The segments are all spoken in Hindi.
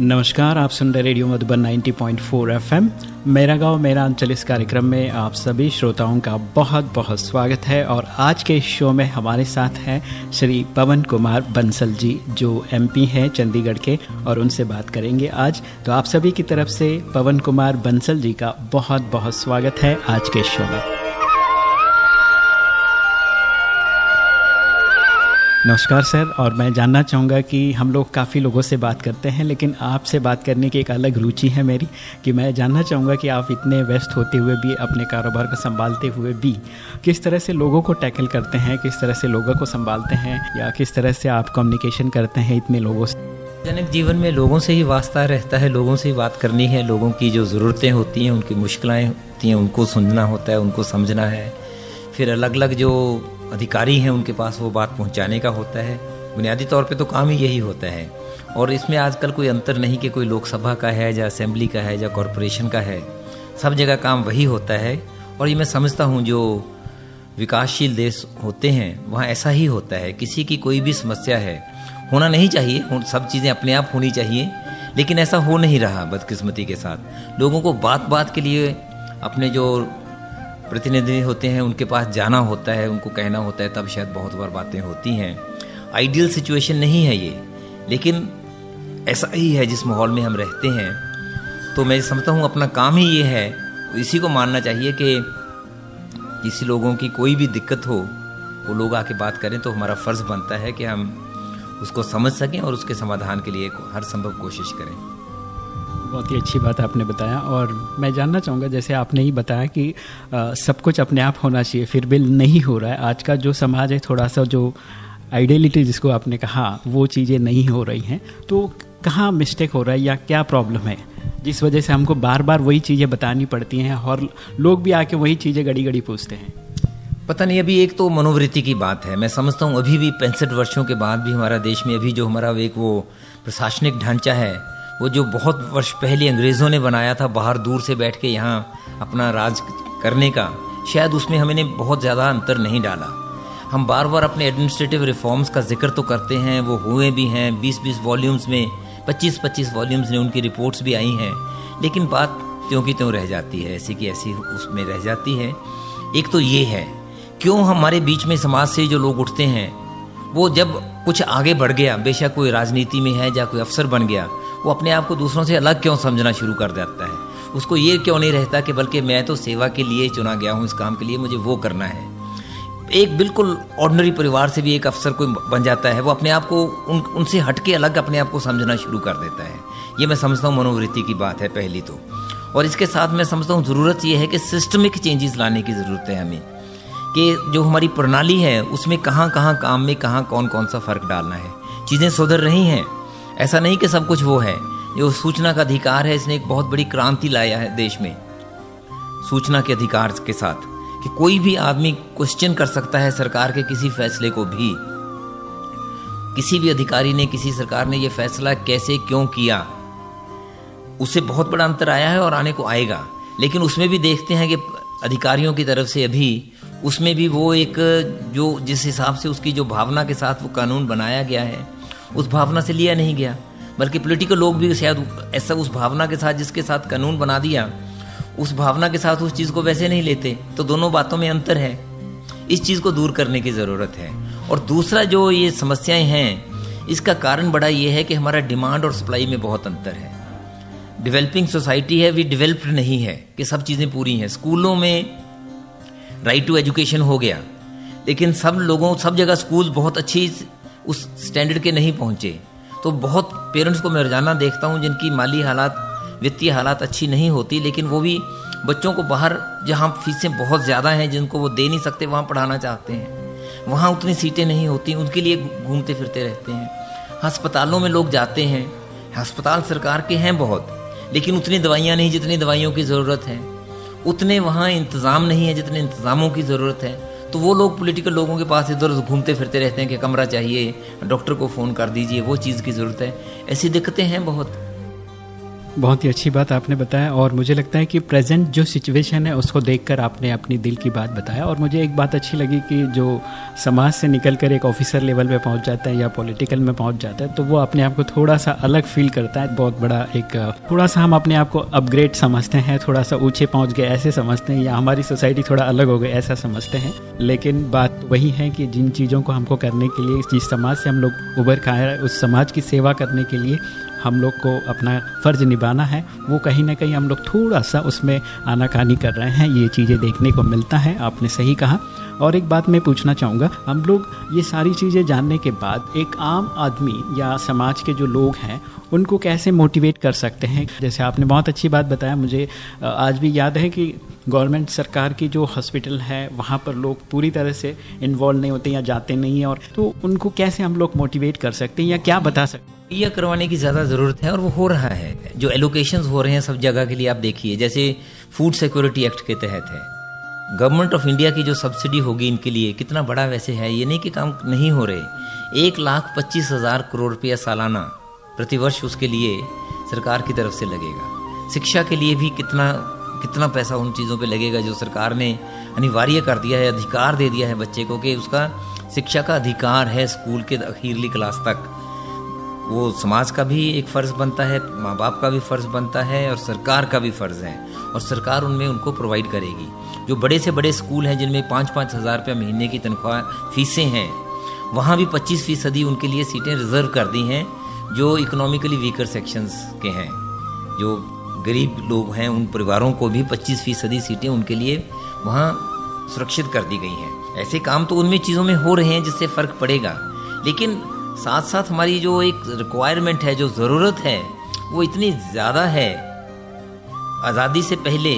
नमस्कार, आप सुन रहे रेडियो मधुबन 90.4 एफएम। मेरा गाँव, मेरा अंचल इस कार्यक्रम में आप सभी श्रोताओं का बहुत बहुत स्वागत है और आज के शो में हमारे साथ हैं श्री पवन कुमार बंसल जी, जो एमपी हैं चंडीगढ़ के और उनसे बात करेंगे आज। तो आप सभी की तरफ़ से पवन कुमार बंसल जी का बहुत बहुत स्वागत है आज के शो में। नमस्कार सर, और मैं जानना चाहूँगा कि हम लोग काफ़ी लोगों से बात करते हैं, लेकिन आपसे बात करने की एक अलग रुचि है मेरी कि मैं जानना चाहूँगा कि आप इतने व्यस्त होते हुए भी, अपने कारोबार को संभालते हुए भी, किस तरह से लोगों को टैकल करते हैं, किस तरह से लोगों को संभालते हैं, या किस तरह से आप कम्युनिकेशन करते हैं इतने लोगों से? जनक जीवन में लोगों से ही वास्ता रहता है, लोगों से ही बात करनी है, लोगों की जो ज़रूरतें होती हैं, उनकी मुश्किलें होती हैं, उनको सुनना होता है, उनको समझना है। फिर अलग अलग जो अधिकारी हैं उनके पास, वो बात पहुँचाने का होता है। बुनियादी तौर पे तो काम ही यही होता है। और इसमें आजकल कोई अंतर नहीं कि कोई लोकसभा का है, या असेंबली का है, या कॉरपोरेशन का है। सब जगह काम वही होता है। और ये मैं समझता हूँ, जो विकासशील देश होते हैं, वहाँ ऐसा ही होता है। किसी की कोई भी समस्या है, होना नहीं चाहिए सब चीज़ें अपने आप होनी चाहिए, लेकिन ऐसा हो नहीं रहा बदकिस्मती के साथ। लोगों को बात बात के लिए अपने जो प्रतिनिधि होते हैं, उनके पास जाना होता है, उनको कहना होता है, तब शायद बहुत बार बातें होती हैं। आइडियल सिचुएशन नहीं है ये, लेकिन ऐसा ही है जिस माहौल में हम रहते हैं। तो मैं समझता हूँ अपना काम ही ये है, इसी को मानना चाहिए कि किसी लोगों की कोई भी दिक्कत हो, वो लोग आके बात करें तो हमारा फ़र्ज़ बनता है कि हम उसको समझ सकें और उसके समाधान के लिए हर संभव कोशिश करें। बहुत ही अच्छी बात आपने बताया और मैं जानना चाहूँगा जैसे आपने ही बताया कि आ, सब कुछ अपने आप होना चाहिए फिर भी नहीं हो रहा है। आज का जो समाज है थोड़ा सा जो आइडियलिटी जिसको आपने कहा वो चीज़ें नहीं हो रही हैं। तो कहाँ मिस्टेक हो रहा है या क्या प्रॉब्लम है? जिस वजह से हमको बार बार वही चीज़ें बतानी पड़ती हैं और लोग भी आके वही चीज़ें घड़ी घड़ी पूछते हैं। पता नहीं अभी एक तो मनोवृत्ति की बात है। मैं समझता हूँ अभी भी पैंसठ वर्षों के बाद भी हमारा देश में अभी जो हमारा एक वो प्रशासनिक ढांचा है वो जो बहुत वर्ष पहले अंग्रेज़ों ने बनाया था बाहर दूर से बैठ के यहाँ अपना राज करने का, शायद उसमें हमने बहुत ज़्यादा अंतर नहीं डाला। हम बार बार अपने एडमिनिस्ट्रेटिव रिफॉर्म्स का ज़िक्र तो करते हैं, वो हुए भी हैं 20-20 वॉल्यूम्स में 25-25 वॉल्यूम्स में उनकी रिपोर्ट्स भी आई हैं। लेकिन बात त्यों की त्यों रह जाती है, ऐसी की ऐसी उसमें रह जाती है। एक तो ये है, क्यों हमारे बीच में समाज से जो लोग उठते हैं, वो जब कुछ आगे बढ़ गया, बेशक कोई राजनीति में है या कोई अफसर बन गया वो अपने आप को दूसरों से अलग क्यों समझना शुरू कर देता है? उसको ये क्यों नहीं रहता कि बल्कि मैं तो सेवा के लिए चुना गया हूँ, इस काम के लिए मुझे वो करना है? एक बिल्कुल ऑर्डनरी परिवार से भी एक अफसर कोई बन जाता है, वो अपने आप को उन, उनसे हट के अलग अपने आप को समझना शुरू कर देता है। ये मैं समझता हूँ मनोवृत्ति की बात है पहली तो। और इसके साथ मैं समझता हूँ ज़रूरत ये है कि सिस्टमिक चेंजेस लाने की ज़रूरत है हमें। कि जो हमारी प्रणाली है, उसमें कहाँ कहाँ काम में कहाँ कौन कौन सा फ़र्क डालना है? चीज़ें सुधर रही हैं ऐसा नहीं कि सब कुछ वो है, जो सूचना का अधिकार है, इसने एक बहुत बड़ी क्रांति लाया है देश में। सूचना के अधिकार के साथ, कि कोई भी आदमी क्वेश्चन कर सकता है सरकार के किसी फैसले को भी। किसी भी अधिकारी ने, किसी सरकार ने यह फैसला कैसे, क्यों किया? उससे बहुत बड़ा अंतर आया है और आने को आएगा। लेकिन उसमें भी देखते हैं कि अधिकारियों की तरफ़ से अभी उसमें भी वो एक, जो जिस हिसाब से उसकी जो भावना के साथ वो कानून बनाया गया है उस भावना से लिया नहीं गया। बल्कि पॉलिटिकल लोग भी शायद ऐसा उस भावना के साथ, जिसके साथ कानून बना दिया, उस भावना के साथ उस चीज़ को वैसे नहीं लेते। तो दोनों बातों में अंतर है। इस चीज़ को दूर करने की ज़रूरत है। और दूसरा जो ये समस्याएँ हैं, इसका कारण बड़ा ये है कि हमारा डिमांड और सप्लाई में बहुत अंतर है। डेवलपिंग सोसाइटी है वी डेवलप्ड नहीं है कि सब चीज़ें पूरी हैं। स्कूलों में राइट टू एजुकेशन हो गया। लेकिन सब लोगों, सब जगह स्कूल बहुत अच्छी उस स्टैंडर्ड के नहीं पहुँचे। तो बहुत पेरेंट्स को मैं रोज़ाना देखता हूँ जिनकी माली हालात, वित्तीय हालात अच्छी नहीं होती, लेकिन वो भी बच्चों को बाहर, जहाँ फीसें बहुत ज़्यादा हैं, जिनको वो दे नहीं सकते, वहाँ पढ़ाना चाहते हैं। वहाँ उतनी सीटें नहीं होती, उनके लिए घूमते फिरते रहते हैं। अस्पतालों में लोग जाते हैं। अस्पताल सरकार के हैं बहुत, लेकिन उतनी दवाइयाँ नहीं जितनी दवाइयों की ज़रूरत है। उतने वहाँ इंतज़ाम नहीं है जितने इंतज़ामों की ज़रूरत है। तो वो लोग पॉलिटिकल लोगों के पास इधर उधर घूमते फिरते रहते हैं कि कमरा चाहिए डॉक्टर को फ़ोन कर दीजिए, वो चीज़ की ज़रूरत है। ऐसी दिक्कतें हैं बहुत। बहुत ही अच्छी बात आपने बताया और मुझे लगता है कि प्रेजेंट जो सिचुएशन है, उसको देखकर आपने अपनी दिल की बात बताया और मुझे एक बात अच्छी लगी कि जो समाज से निकल कर एक ऑफिसर लेवल पे पहुँच जाता है या पॉलिटिकल में पहुँच जाता है तो वो अपने आप को थोड़ा सा अलग फील करता है। बहुत बड़ा एक थोड़ा सा हम अपने आप को अपग्रेड समझते हैं थोड़ा सा ऊँचे पहुँच गए, ऐसे समझते हैं या हमारी सोसाइटी थोड़ा अलग हो गई, ऐसा समझते हैं। लेकिन बात वही है कि जिन चीज़ों को हमको करने के लिए, जिस समाज से हम लोग उभर खाए, उस समाज की सेवा करने के लिए हम लोग को अपना फ़र्ज़ निभाना है। वो कहीं ना कहीं हम लोग थोड़ा सा उसमें आनाकानी कर रहे हैं। ये चीज़ें देखने को मिलता है। आपने सही कहा। और एक बात मैं पूछना चाहूँगा। हम लोग ये सारी चीज़ें जानने के बाद एक आम आदमी या समाज के जो लोग हैं, उनको कैसे मोटिवेट कर सकते हैं? जैसे आपने बहुत अच्छी बात बताया। मुझे आज भी याद है कि गवर्नमेंट सरकार की जो हॉस्पिटल है, वहाँ पर लोग पूरी तरह से इन्वॉल्व नहीं होते या जाते नहीं हैं और तो उनको कैसे हम लोग मोटिवेट कर सकते हैं या क्या बता सकते हैं? मुहैया करवाने की ज़्यादा ज़रूरत है और वो हो रहा है। जो एलोकेशन हो रहे हैं सब जगह के लिए आप देखिए, जैसे फ़ूड सिक्योरिटी एक्ट के तहत है। गवर्नमेंट ऑफ़ इंडिया की जो सब्सिडी होगी इनके लिए, कितना बड़ा वैसे है, ये नहीं कि काम नहीं हो रहे। एक लाख पच्चीस हज़ार करोड़ रुपया सालाना प्रतिवर्ष उसके लिए सरकार की तरफ़ से लगेगा। शिक्षा के लिए भी कितना कितना पैसा उन चीज़ों पे लगेगा जो सरकार ने अनिवार्य कर दिया है, अधिकार दे दिया है बच्चे को कि उसका शिक्षा का अधिकार है स्कूल के अखीरली क्लास तक। वो समाज का भी एक फ़र्ज़ बनता है माँ बाप का भी फ़र्ज़ बनता है और सरकार का भी फ़र्ज़ है और सरकार उनमें उनको प्रोवाइड करेगी। जो बड़े से बड़े स्कूल हैं, जिनमें पाँच पाँच हज़ार रुपये महीने की तनख्वाह फीसें हैं, वहाँ भी पच्चीस फ़ीसदी उनके लिए सीटें रिज़र्व कर दी हैं, जो इकोनॉमिकली वीकर सेक्शंस के हैं। जो गरीब लोग हैं, उन परिवारों को भी पच्चीस फ़ीसदी सीटें उनके लिए वहाँ सुरक्षित कर दी गई हैं। ऐसे काम तो उनमें चीज़ों में हो रहे हैं, जिससे फ़र्क पड़ेगा। लेकिन साथ साथ हमारी जो एक रिक्वायरमेंट है, जो ज़रूरत है, वो इतनी ज़्यादा है। आज़ादी से पहले,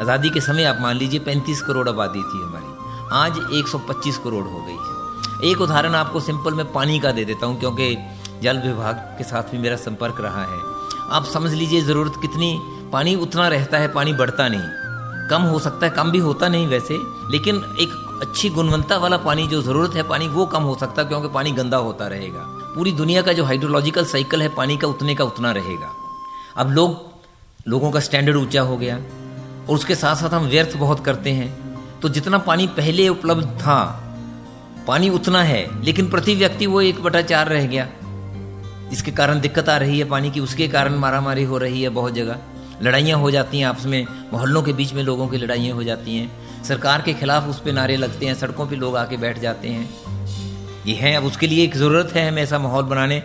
आज़ादी के समय आप मान लीजिए 35 करोड़ आबादी थी हमारी। आज 125 करोड़ हो गई है। एक उदाहरण आपको सिंपल मैं पानी का दे देता हूँ, क्योंकि जल विभाग के साथ भी मेरा संपर्क रहा है। आप समझ लीजिए ज़रूरत कितनी, पानी उतना रहता है, पानी बढ़ता नहीं। कम हो सकता है, कम भी होता नहीं वैसे, लेकिन एक अच्छी गुणवत्ता वाला पानी जो ज़रूरत है, पानी वो कम हो सकता है, क्योंकि पानी गंदा होता रहेगा। पूरी दुनिया का जो हाइड्रोलॉजिकल साइकिल है, पानी का उतने का उतना रहेगा। अब लोग, लोगों का स्टैंडर्ड ऊँचा हो गया, और उसके साथ साथ हम व्यर्थ बहुत करते हैं। तो जितना पानी पहले उपलब्ध था, पानी उतना है, लेकिन प्रति व्यक्ति वो एक बटा चार रह गया। इसके कारण दिक्कत आ रही है पानी की, उसके कारण मारामारी हो रही है बहुत जगह। लड़ाइयाँ हो जाती हैं आपस में, मोहल्लों के बीच में लोगों की लड़ाइयाँ हो जाती हैं। सरकार के खिलाफ उस पर नारे लगते हैं, सड़कों पे लोग आके बैठ जाते हैं। ये है, अब उसके लिए एक ज़रूरत है हमें ऐसा माहौल बनाने।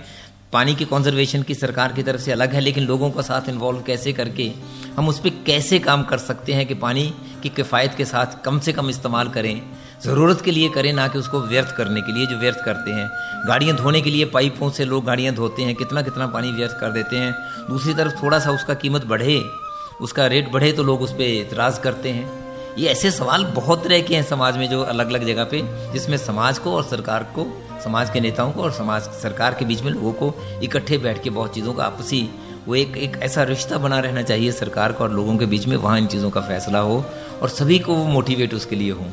पानी की कंजर्वेशन की सरकार की तरफ़ से अलग है, लेकिन लोगों का साथ इन्वॉल्व कैसे करके, हम उस पर कैसे काम कर सकते हैं कि पानी की किफ़ायत के साथ कम से कम इस्तेमाल करें? ज़रूरत के लिए करें, ना कि उसको व्यर्थ करने के लिए, जो व्यर्थ करते हैं। गाड़ियाँ धोने के लिए पाइपों से लोग गाड़ियाँ धोते हैं, कितना कितना पानी व्यर्थ कर देते हैं। दूसरी तरफ़ थोड़ा सा उसका कीमत बढ़े, उसका रेट बढ़े तो लोग उस पर इतराज़ करते हैं। ये ऐसे सवाल बहुत तरह के हैं समाज में जो अलग अलग जगह पे, जिसमें समाज को और सरकार को, समाज के नेताओं को और समाज, सरकार के बीच में लोगों को इकट्ठे बैठ के बहुत चीज़ों का आपसी वो एक एक ऐसा रिश्ता बना रहना चाहिए सरकार का और लोगों के बीच में, वहाँ इन चीज़ों का फैसला हो और सभी को वो मोटिवेट उसके लिए हो।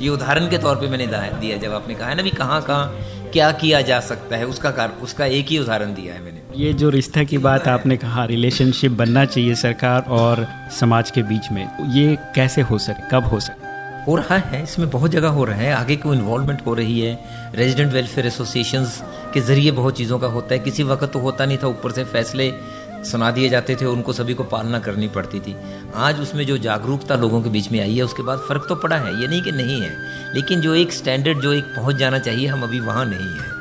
ये उदाहरण के तौर पे मैंने दिया, जब आपने कहा है ना भी कहाँ कहाँ क्या किया जा सकता है, उसका कार, उसका एक ही उदाहरण दिया है मैंने। ये जो रिश्ता की बात आपने कहा रिलेशनशिप बनना चाहिए सरकार और समाज के बीच में, ये कैसे हो सके, कब हो सके? हो रहा है, इसमें बहुत जगह हो रहा है। आगे को इन्वॉल्वमेंट हो रही है? रेजिडेंट वेलफेयर एसोसिएशंस के ज़रिए बहुत चीज़ों का होता है। किसी वक्त तो होता नहीं था, ऊपर से फैसले सुना दिए जाते थे, उनको सभी को पालना करनी पड़ती थी। आज उसमें जो जागरूकता लोगों के बीच में आई है, उसके बाद फ़र्क तो पड़ा है। ये नहीं कि नहीं है, लेकिन जो एक स्टैंडर्ड जो एक पहुँच जाना चाहिए, हम अभी वहाँ नहीं है।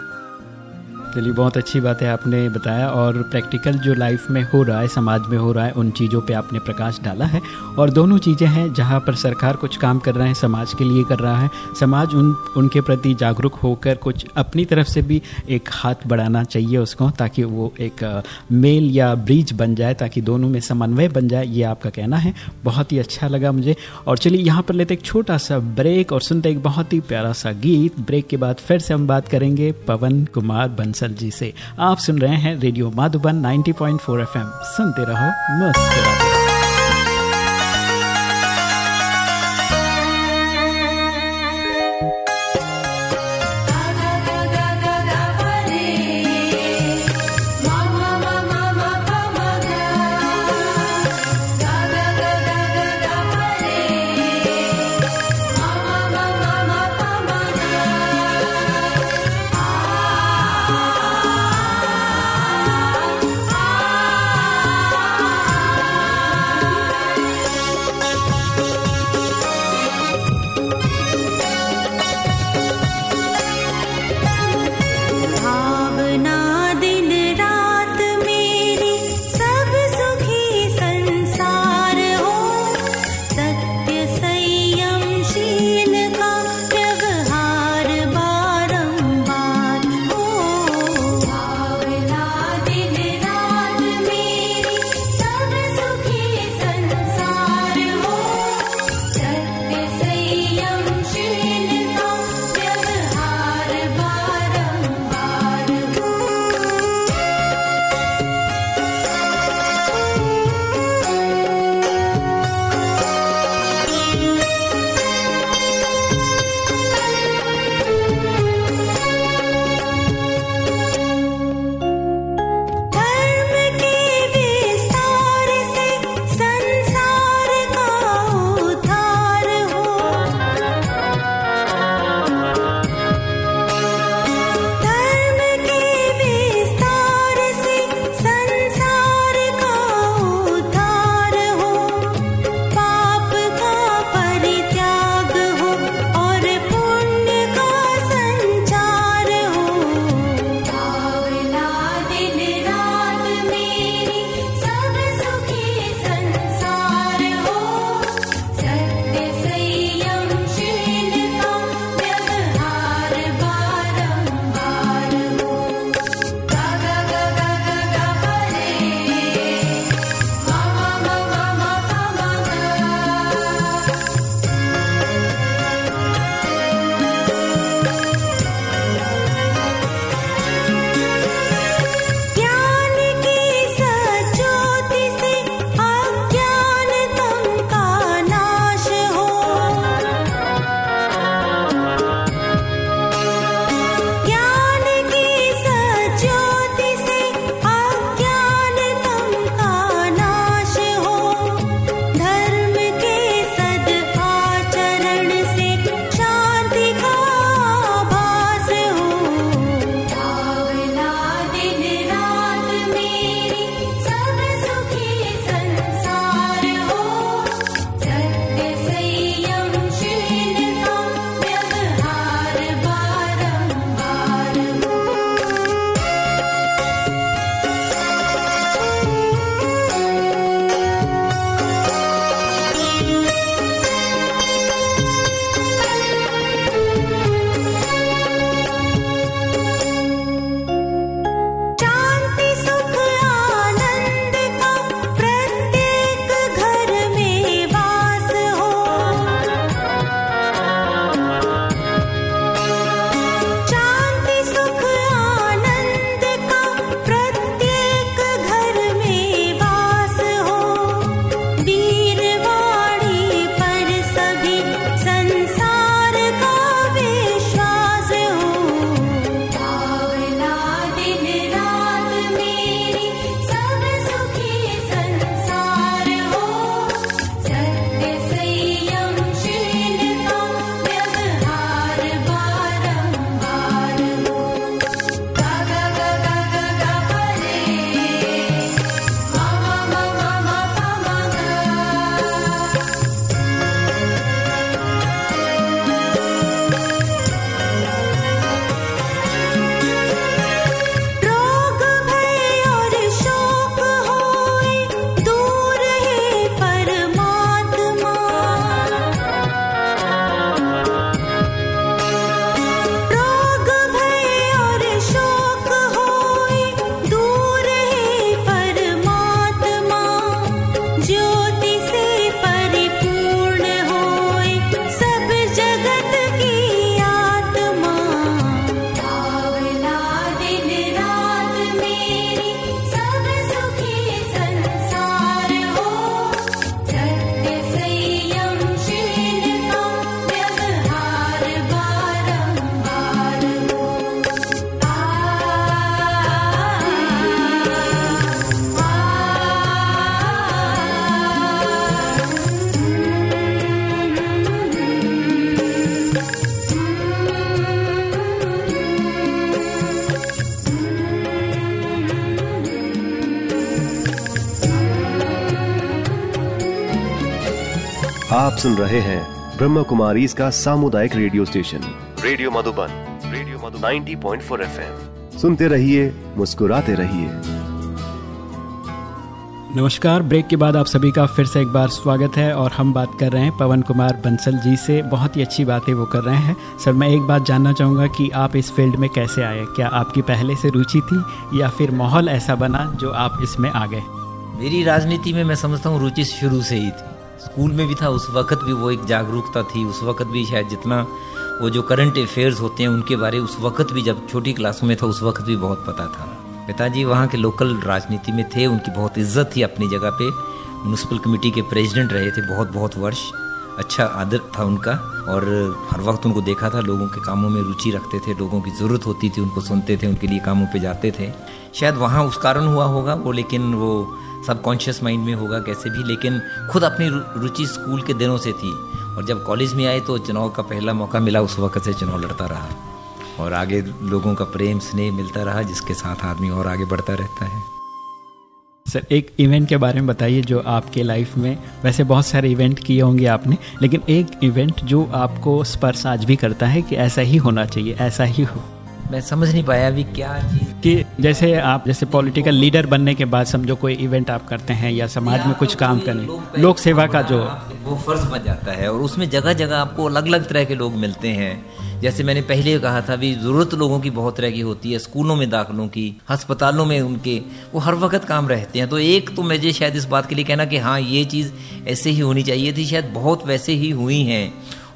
चलिए, बहुत अच्छी बात है आपने बताया और प्रैक्टिकल जो लाइफ में हो रहा है, समाज में हो रहा है, उन चीज़ों पे आपने प्रकाश डाला है और दोनों चीज़ें हैं जहाँ पर सरकार कुछ काम कर रहा है, समाज के लिए कर रहा है। समाज उन, उनके प्रति जागरूक होकर कुछ अपनी तरफ़ से भी एक हाथ बढ़ाना चाहिए उसको, ताकि वो एक मेल या ब्रिज बन जाए, ताकि दोनों में समन्वय बन जाए, ये आपका कहना है। बहुत ही अच्छा लगा मुझे। और चलिए, यहाँ पर लेते एक छोटा सा ब्रेक और सुनते एक बहुत ही प्यारा सा गीत। ब्रेक के बाद फिर से हम बात करेंगे पवन कुमार बंसल। बंसल जी से। आप सुन रहे हैं रेडियो माधुबन 90.4 एफएम। सुनते रहो मस्त आप सुन रहे हैं ब्रह्म कुमारी इसका सामुदायिक radio station. Radio Madhuban radio Madhuban. 90.4 FM. सुनते रहिए मुस्कुराते रहिए। नमस्कार ब्रेक के बाद आप सभी का फिर से एक बार स्वागत है और हम बात कर रहे हैं पवन कुमार बंसल जी से। बहुत ही अच्छी बातें वो कर रहे हैं। सर मैं एक बात जानना चाहूँगा कि आप इस फ़ील्ड में कैसे आए? क्या आपकी पहले से रुचि थी या फिर माहौल ऐसा बना जो आप इसमें आ गए? मेरी राजनीति में मैं समझता हूँ रुचि शुरू से ही थी। स्कूल में भी था, उस वक्त भी वो एक जागरूकता थी, उस वक्त भी शायद जितना वो जो करंट अफेयर्स होते हैं, उनके बारे उस वक्त भी जब छोटी क्लासों में था, उस वक्त भी बहुत पता था। पिताजी वहाँ के लोकल राजनीति में थे, उनकी बहुत इज़्ज़त थी अपनी जगह पे। म्यूनसिपल कमेटी के प्रेसिडेंट रहे थे बहुत बहुत वर्ष। अच्छा आदर था उनका, और हर वक्त उनको देखा था, लोगों के कामों में रुचि रखते थे, लोगों की ज़रूरत होती थी, उनको सुनते थे, उनके लिए कामों पे जाते थे। शायद वहाँ उस कारण हुआ होगा वो, लेकिन वो सब कॉन्शियस माइंड में होगा कैसे भी लेकिन खुद अपनी रुचि स्कूल के दिनों से थी। और जब कॉलेज में आए तो चुनाव का पहला मौका मिला उस वक्त से चुनाव लड़ता रहा। और आगे लोगों का प्रेम स्नेह मिलता रहा जिसके साथ आदमी और आगे बढ़ता रहता है। सर एक इवेंट के बारे में बताइए जो आपके लाइफ में वैसे बहुत सारे इवेंट किए होंगे आपने लेकिन एक इवेंट जो आपको स्पर्श आज भी करता है कि ऐसा ही होना चाहिए ऐसा ही हो। मैं समझ नहीं पाया अभी क्या चीज़ कि जैसे आप जैसे पॉलिटिकल लीडर बनने के बाद समझो कोई इवेंट आप करते हैं या समाज में कुछ काम करने लोक सेवा का जो वो फ़र्ज़ बन जाता है और उसमें जगह जगह आपको अलग अलग तरह के लोग मिलते हैं। जैसे मैंने पहले कहा था भी ज़रूरत लोगों की बहुत तरह की होती है स्कूलों में दाखिलों की अस्पतालों में उनके वो हर वक्त काम रहते हैं। तो एक तो मुझे शायद इस बात के लिए कहना कि हाँ ये चीज़ ऐसे ही होनी चाहिए थी शायद बहुत वैसे ही हुई हैं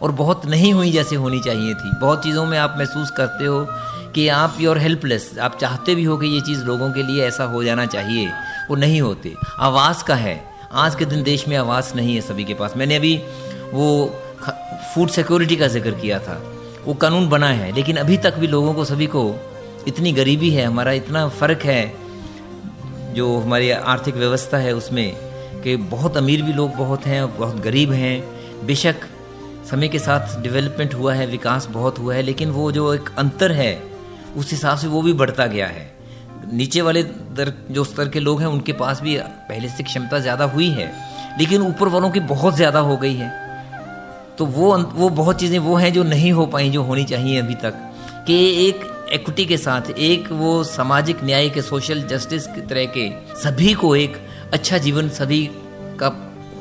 और बहुत नहीं हुई जैसे होनी चाहिए थी। बहुत चीज़ों में आप महसूस करते हो कि आप योर हेल्पलेस आप चाहते भी हो कि ये चीज़ लोगों के लिए ऐसा हो जाना चाहिए। वो नहीं होते। आवाज़ का है। आज के दिन देश में आवाज़ नहीं है सभी के पास। मैंने अभी वो फ़ूड सिक्योरिटी का ज़िक्र किया था। वो कानून बना है, लेकिन अभी तक भी लोगों को, सभी को इतनी गरीबी है, हमारा इतना फ़र्क है, जो हमारी आर्थिक व्यवस्था है उसमें, कि बहुत अमीर भी लोग बहुत हैं और बहुत गरीब हैं। बेशक समय के साथ डेवलपमेंट हुआ है, विकास बहुत हुआ है, लेकिन वो जो एक अंतर है उस हिसाब से वो भी बढ़ता गया है। नीचे वाले दर, जो स्तर के लोग हैं, उनके पास भी पहले से क्षमता ज़्यादा हुई है, लेकिन ऊपर वालों की बहुत ज़्यादा हो गई है। तो वो वो बहुत चीज़ें वो हैं जो नहीं हो पाई, जो होनी चाहिए अभी तक। कि एक इक्विटी के साथ, एक वो सामाजिक न्याय के सोशल जस्टिस की तरह के सभी को एक अच्छा जीवन सभी का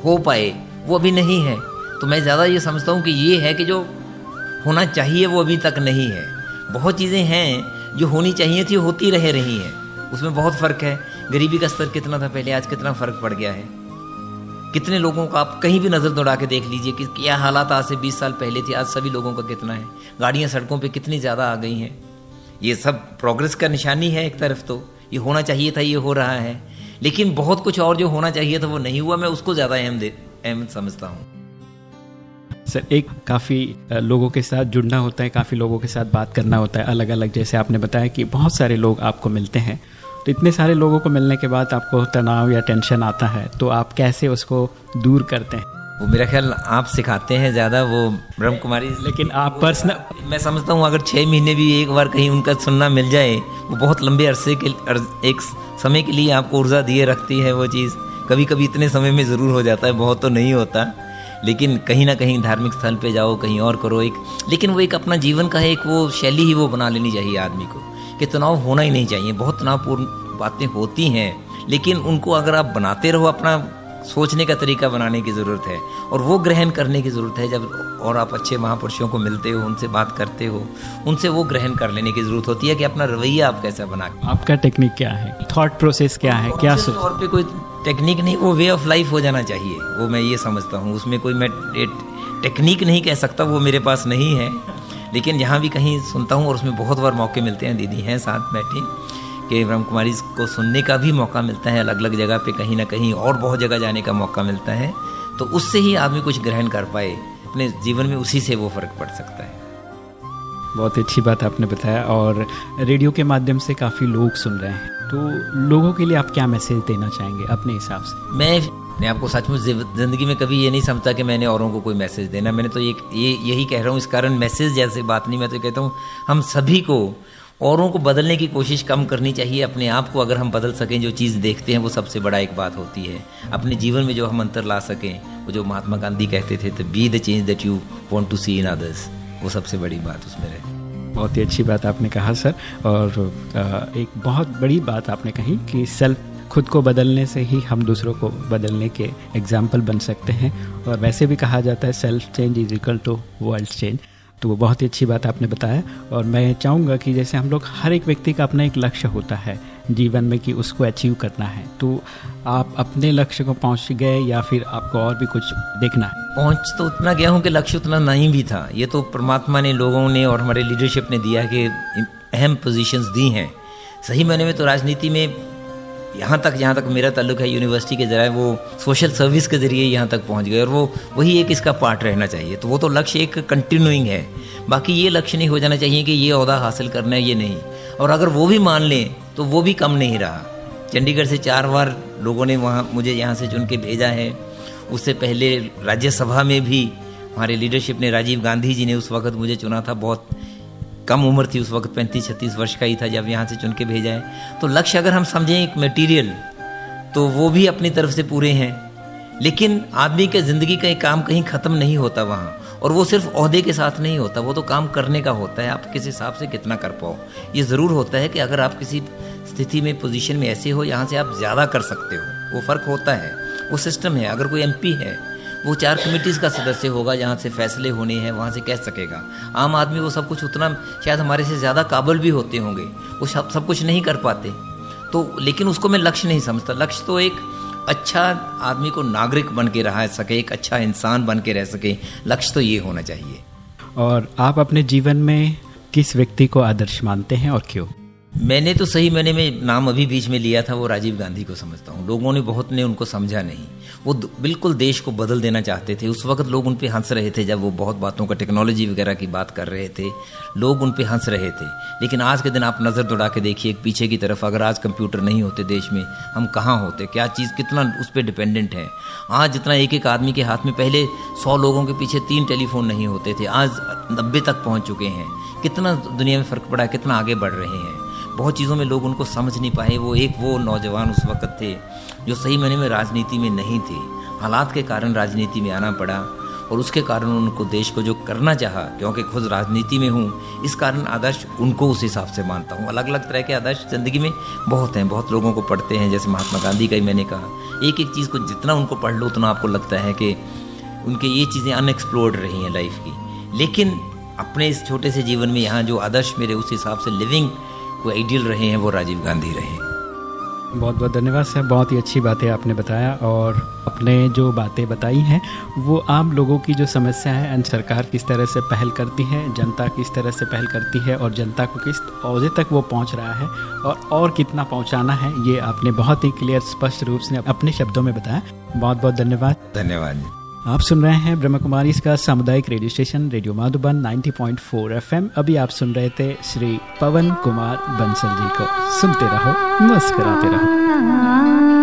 हो पाए, वो अभी नहीं है। तो मैं ज़्यादा ये समझता हूँ कि ये है कि जो होना चाहिए वो अभी तक नहीं है। बहुत चीज़ें हैं जो होनी चाहिए थी, होती रह रही हैं। उसमें बहुत फ़र्क है। गरीबी का स्तर कितना था पहले, आज कितना फ़र्क पड़ गया है। कितने लोगों का आप कहीं भी नज़र दौड़ा के देख लीजिए कि क्या हालात आज से 20 साल पहले थे, आज सभी लोगों का कितना है। गाड़ियाँ सड़कों पे कितनी ज़्यादा आ गई हैं। ये सब प्रोग्रेस का निशानी है एक तरफ़ तो। ये होना चाहिए था, ये हो रहा है। लेकिन बहुत कुछ और जो होना चाहिए था, वो नहीं हुआ। मैं उसको ज़्यादा अहम दे, अहम समझता हूँ। सर एक काफ़ी लोगों के साथ जुड़ना होता है काफ़ी लोगों के साथ बात करना होता है अलग अलग जैसे आपने बताया कि बहुत सारे लोग आपको मिलते हैं। तो इतने सारे लोगों को मिलने के बाद आपको तनाव या टेंशन आता है तो आप कैसे उसको दूर करते हैं? वो मेरा ख्याल आप सिखाते हैं ज़्यादा वो ब्रह्म कुमारी। लेकिन आप पर्सनल मैं समझता हूँ अगर छः महीने भी एक बार कहीं उनका सुनना मिल जाए वो बहुत लंबे अरसे के एक समय के लिए आपको ऊर्जा दिए रखती है वो चीज़। कभी कभी इतने समय में ज़रूर हो जाता है बहुत तो नहीं होता। लेकिन कहीं ना कहीं धार्मिक स्थल पे जाओ कहीं और करो एक। लेकिन वो एक अपना जीवन का एक वो शैली ही वो बना लेनी चाहिए आदमी को कि तनाव होना ही नहीं चाहिए। बहुत तनावपूर्ण बातें होती हैं लेकिन उनको अगर आप बनाते रहो अपना सोचने का तरीका बनाने की ज़रूरत है और वो ग्रहण करने की ज़रूरत है जब और आप अच्छे महापुरुषों को मिलते हो उनसे बात करते हो उनसे वो ग्रहण कर लेने की ज़रूरत होती है कि अपना रवैया आप कैसा बना। आपका टेक्निक क्या है? थॉट प्रोसेस क्या है? क्या तौर पे कोई टेक्निक नहीं, वो वे ऑफ़ लाइफ हो जाना चाहिए। वो मैं ये समझता हूँ। उसमें कोई मैं टेक्निक नहीं कह सकता, वो मेरे पास नहीं है। लेकिन जहाँ भी कहीं सुनता हूँ और उसमें बहुत बार मौके मिलते हैं, दीदी हैं साथ बैठी, कि ब्रह्म कुमारी को सुनने का भी मौका मिलता है अलग अलग जगह पे कहीं ना कहीं और बहुत जगह जाने का मौका मिलता है। तो उससे ही आदमी कुछ ग्रहण कर पाए, अपने जीवन में उसी से वो फ़र्क पड़ सकता है। बहुत अच्छी बात आपने बताया और रेडियो के माध्यम से काफ़ी लोग सुन रहे हैं। तो लोगों के लिए आप क्या मैसेज देना चाहेंगे अपने हिसाब से? मैं मैं आपको सचमुच ज़िंदगी में कभी ये नहीं समझता कि मैंने औरों को कोई मैसेज देना। मैंने तो ये ये, यही कह रहा हूँ, इस कारण मैसेज जैसे बात नहीं, मैं तो कहता हूँ, हम सभी को औरों को बदलने की कोशिश कम करनी चाहिए अपने आप को। अगर हम बदल सकें, जो चीज़ देखते हैं, वो सबसे बड़ा एक बात होती है। अपने जीवन में जो हम अंतर ला सकें, वो जो महात्मा गांधी कहते थे तो be the change that you want to see in others वो सबसे बड़ी बात उसमें रहे बहुत ही अच्छी बात आपने कहा, सर। और एक बहुत बड़ी बात आपने कही कि सेल्फ खुद को बदलने से ही हम दूसरों को बदलने के एग्ज़ाम्पल बन सकते हैं। और वैसे भी कहा जाता है, self change is equal to world change. तो वो बहुत ही अच्छी बात आपने बताया। और मैं चाहूँगा कि जैसे हम लोग हर एक व्यक्ति का अपना एक लक्ष्य होता है जीवन में कि उसको अचीव करना है। तो आप अपने लक्ष्य को पहुँच गए या फिर आपको और भी कुछ देखना है? पहुँच तो उतना गया हूँ कि लक्ष्य उतना नहीं भी था। ये तो परमात्मा ने लोगों ने और हमारे लीडरशिप ने दिया कि अहम पोजीशंस दी हैं। सही मैंने में तो राजनीति में यहाँ तक, जहाँ तक मेरा ताल्लुक है यूनिवर्सिटी के ज़रिए वो सोशल सर्विस के ज़रिए यहाँ तक पहुँच गए। और वो, वही एक इसका पार्ट रहना चाहिए। तो वो तो लक्ष्य एक कंटिन्यूइंग है। बाकी ये लक्ष्य नहीं हो जाना चाहिए कि ये अहदा हासिल करना है, ये नहीं। और अगर वो भी मान लें तो वो भी कम नहीं रहा। चंडीगढ़ से चार बार लोगों ने वहाँ मुझे यहाँ से चुन के भेजा है। उससे पहले राज्यसभा में भी हमारे लीडरशिप ने राजीव गांधी जी ने उस वक्त मुझे चुना था। बहुत कम उम्र थी उस वक्त, पैंतीस, छत्तीस वर्ष का ही था जब यहाँ से चुन के भेजा है। तो लक्ष्य अगर हम समझें एक मटेरियल तो वो भी अपनी तरफ़ से पूरे हैं। लेकिन आदमी के ज़िंदगी का एक काम कहीं ख़त्म नहीं होता वहाँ। और वो सिर्फ़ अहदे के साथ नहीं होता, वो तो काम करने का होता है। आप किस हिसाब से कितना कर पाओ? ये ज़रूर होता है कि अगर आप किसी स्थिति में पोजीशन में ऐसे हो, यहाँ से आप ज़्यादा कर सकते हो। वो फ़र्क होता है। वो सिस्टम है। अगर कोई एमपी है, वो चार कमेटीज़ का सदस्य होगा, जहाँ से फैसले होने हैं, वहाँ से कह सकेगा। आम आदमी वो सब कुछ उतना, शायद हमारे से ज़्यादा काबल भी होते होंगे। वो सब सब कुछ नहीं कर पाते। तो लेकिन उसको मैं लक्ष्य नहीं समझता। लक्ष्य तो एक अच्छा आदमी को नागरिक बन के रह सके, एक अच्छा इंसान बन के रह सके, लक्ष्य तो ये होना चाहिए। और आप अपने जीवन में किस व्यक्ति को आदर्श मानते हैं और क्यों? मैंने तो सही मैंने में नाम अभी बीच में लिया था, वो राजीव गांधी को समझता हूँ। लोगों ने, बहुत ने उनको समझा नहीं। वो बिल्कुल देश को बदल देना चाहते थे। उस वक्त लोग उन पर हंस रहे थे जब वो बहुत बातों का टेक्नोलॉजी वगैरह की बात कर रहे थे। लोग उन पर हंस रहे थे। लेकिन आज के दिन आप नज़र दौड़ा के देखिए पीछे की तरफ़ अगर आज कंप्यूटर नहीं होते देश में, हम कहाँ होते? क्या चीज़ कितना उस पर डिपेंडेंट है? आज जितना एक एक आदमी के हाथ में पहले सौ लोगों के पीछे तीन टेलीफोन नहीं होते थे। आज नब्बे तक पहुँच चुके हैं। कितना दुनिया में फ़र्क पड़ा है कितना आगे बढ़ रहे हैं। बहुत चीज़ों में लोग उनको समझ नहीं पाए। वो एक वो नौजवान उस वक्त थे, जो सही महीने में राजनीति में नहीं थे। हालात के कारण राजनीति में आना पड़ा और उसके कारण उनको देश को जो करना चाहा, क्योंकि खुद राजनीति में हूँ, इस कारण आदर्श उनको उस हिसाब से मानता हूँ। अलग अलग तरह के आदर्श ज़िंदगी में बहुत हैं, बहुत लोगों को पढ़ते हैं, जैसे महात्मा गांधी का ही मैंने कहा। एक एक चीज़ को जितना उनको पढ़ लो, उतना आपको लगता है कि उनके ये चीज़ें अनएक्सप्लोर्ड रही हैं लाइफ की। लेकिन अपने इस छोटे से जीवन में यहाँ जो आदर्श मेरे उस हिसाब से लिविंग को आइडियल रहे हैं वो राजीव गांधी रहे बहुत बहुत धन्यवाद सर बहुत ही अच्छी बातें आपने बताया और अपने जो बातें बताई हैं वो आम लोगों की जो समस्या है एंड सरकार किस तरह से पहल करती है जनता किस तरह से पहल करती है और जनता को किस अहदे तक वो पहुँच रहा है और और कितना पहुंचाना है ये आपने बहुत ही क्लियर स्पष्ट रूप से अपने शब्दों में बताया। बहुत बहुत धन्यवाद। धन्यवाद आप सुन रहे हैं ब्रह्म कुमारी इसका सामुदायिक radio station, radio Madhuban 90.4 FM. अभी आप सुन रहे थे श्री पवन कुमार बंसल जी को। सुनते रहो, मस्कराते रहो।